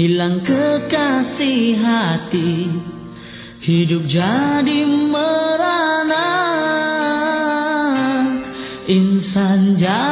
Hilang kekasih hati. Hidup jadi merana. Insan jadi